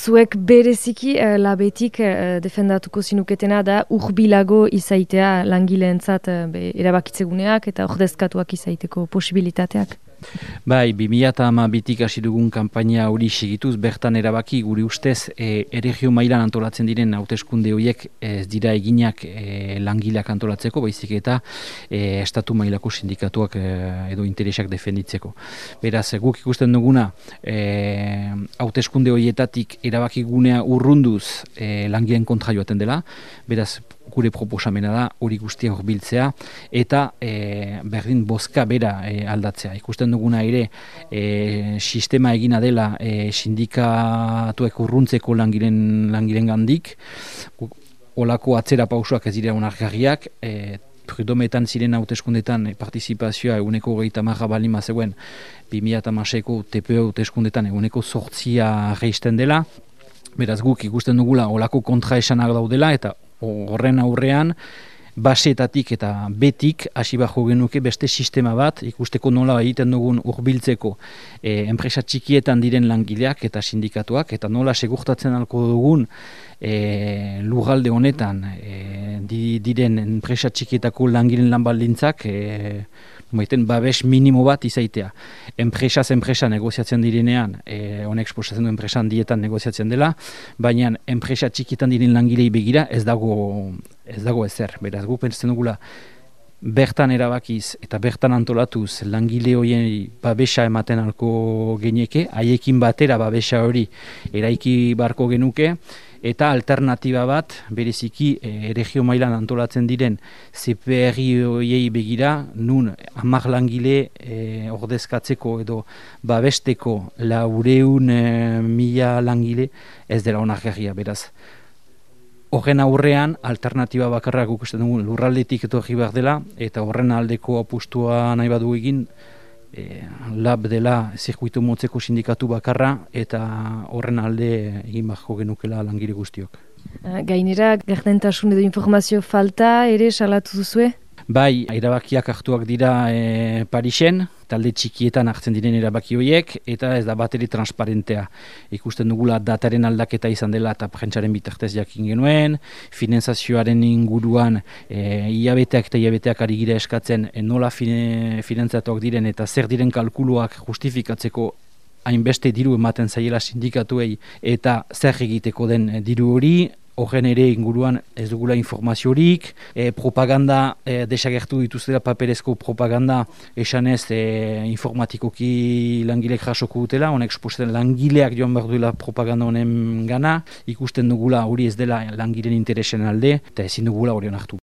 zuek bereziki uh, labetik uh, defendatuko zinuketena da urbilago izaitea langileentzat uh, erabakitzeguneak eta ordezkatuak izaiteko posibilitateak. Bai, 2000 bitik hasi dugun kanpaina hori segituz, bertan erabaki guri ustez e, erregio mailan antolatzen diren hauteskunde horiek ez dira eginak e, langileak antolatzeko, baizik eta e, estatu mailako sindikatuak e, edo interesak defenditzeko. Beraz, guk ikusten duguna e, hauteskunde horietatik erabaki gunea urrunduz e, langileen kontra joaten dela, beraz, gure proposamena da hori guztia horbiltzea eta e, berdin bozka bera e, aldatzea. Ikusten duguna ere e, sistema egina dela e, sindikatuek urruntzeko langiren, langiren gandik, olako atzera pausoak ez dira unargarriak, e, Pridometan ziren hauteskundetan e, partizipazioa eguneko gehieta marra balima zegoen 2008ko TPO hauteskundetan eguneko sortzia reisten dela. Beraz guk ikusten dugula olako kontra esanak daudela eta horren aurrean baseetatik eta betik hasi bajo genuke beste sistema bat ikusteko nola egiten dugun hurbiltzeko e, enpresa txikietan diren langileak eta sindikatuak eta nola segurtatzen alko dugun e, lugalde honetan e, diren enpresa txikietako langileen lanbaldintzak e, Maiten, babes minimo bat izaitea. Enpresa enpresa negoziatzen direnean, e, honek esposatzen du enpresan dietan negoziatzen dela, baina enpresa txikitan diren langilei begira ez dago, ez dago ezer. Beraz, gu pentsatzen dugula, bertan erabakiz eta bertan antolatuz langile horien babesa ematen alko genieke, haiekin batera babesa hori eraiki barko genuke, eta alternatiba bat bereziki e, erregio mailan antolatzen diren CPRI hoiei begira nun hamar langile e, ordezkatzeko edo babesteko laureun e, mila langile ez dela onargarria beraz. Horren aurrean, alternatiba bakarra gukusten dugu lurraldetik eto behar dela, eta horren aldeko apustua nahi badu egin, e, lab dela zirkuitu motzeko sindikatu bakarra eta horren alde egin bako genukela langire guztiok. Gainera, gardentasun edo informazio falta ere salatu duzue? Bai, erabakiak hartuak dira e, Parisen, talde txikietan hartzen diren erabaki horiek, eta ez da bateri transparentea. Ikusten dugula dataren aldaketa izan dela eta prentsaren bitartez jakin genuen, finanzazioaren inguruan e, iabeteak eta iabeteak ari gira eskatzen e, nola finanzatuak diren eta zer diren kalkuluak justifikatzeko hainbeste diru ematen zaiela sindikatuei eta zer egiteko den diru hori, horren ere inguruan ez dugula informaziorik, e, propaganda e, desagertu dituztela paperezko propaganda esanez e, informatikoki langilek jasoko dutela, honek esposten langileak joan behar duela propaganda honen gana, ikusten dugula hori ez dela langiren interesen alde, eta ezin dugula hori hartu.